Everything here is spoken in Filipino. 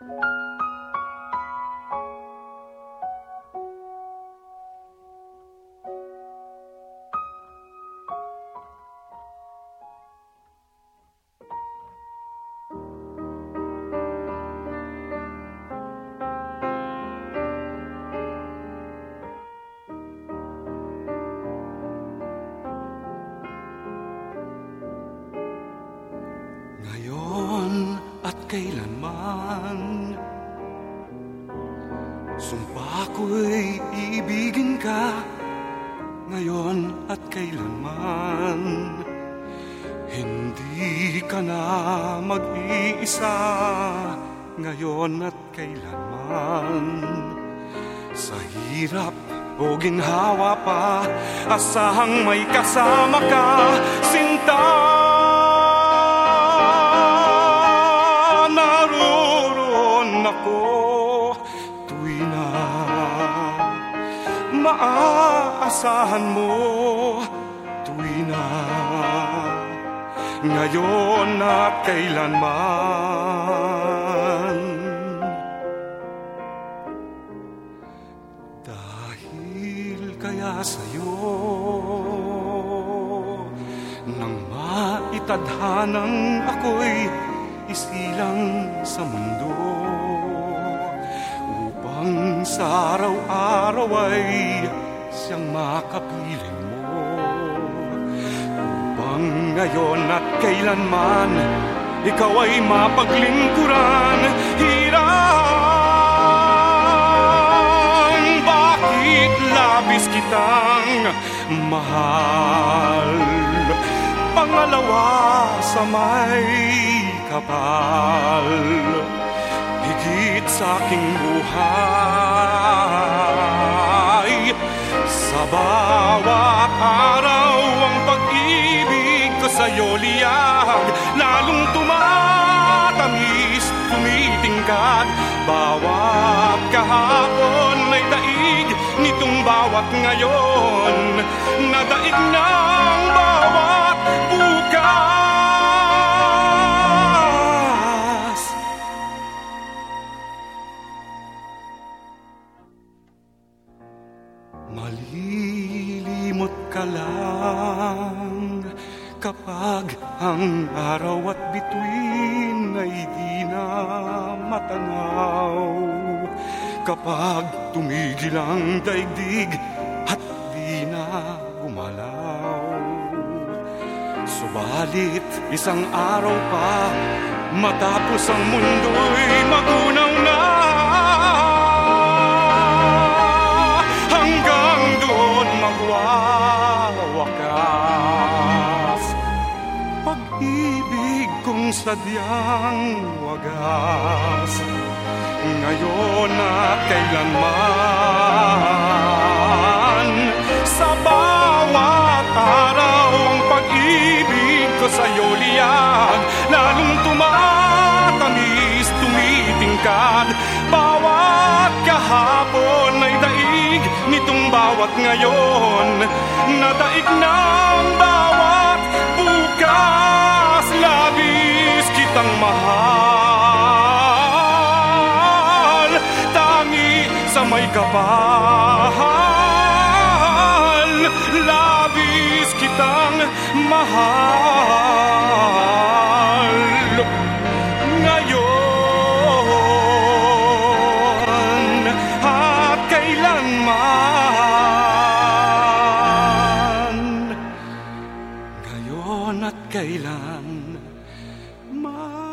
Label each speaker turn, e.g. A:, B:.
A: Ngayon at kailanman. Sumpa ko'y ibigin ka Ngayon at kailanman. Hindi ka na mag-iisa Ngayon at kailanman. Sa hirap o ginhawa pa Asahang may kasama ka Sinta tuwi na. Maaasahan mo tuwi na. Ngayon at kailanman. Dahil kaya sa'yo nang maitadhanang ako'y isilang sa mundo sa araw-araw ay siyang makapiling mo. Upang ngayon at kailanman ikaw ay mapaglingkuran hirang. Bakit labis kitang mahal? Pangalawa sa may kapal Higit sa aking buhay. Sa bawat araw ang pag-ibig ko sa'yo liyag. Lalong tumatamis, tumitingkad. Bawat kahapon ay daig Nitong bawat ngayon. Nadaig ng Malilimot ka lang Kapag ang araw at bituin ay di na matanaw. Kapag tumigil ang daigdig at di na gumalaw. Subalit isang araw pa Matapos ang mundo'y magunaw na sadyang wagas. Ngayon at kailanman Sa bawat araw ang pag-ibig ko sa'yo liyag. Lalong tumatamis, tumitingkad. Bawat kahapon ay daig Nitong bawat ngayon. Nadaig ng bawat bukas Labis may kapal Labis kitang mahal. Ngayon at kailanman Ngayon at kailan man